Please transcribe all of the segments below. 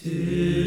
Two.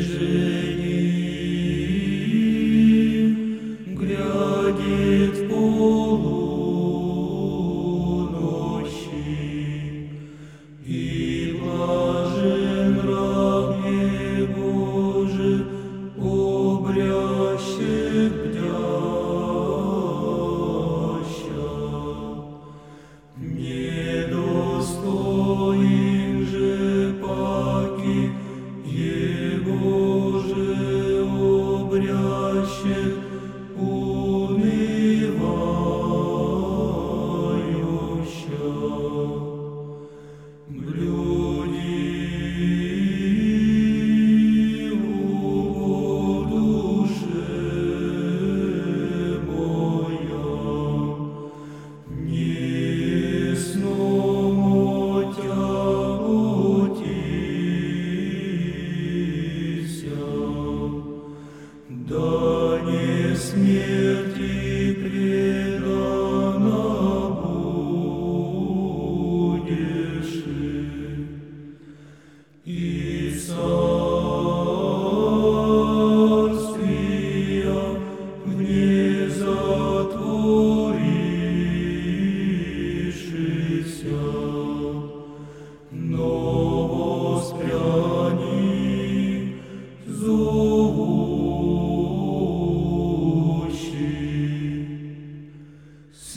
Да не смерти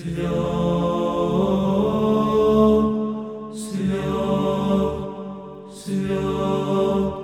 Свят, свят, свят,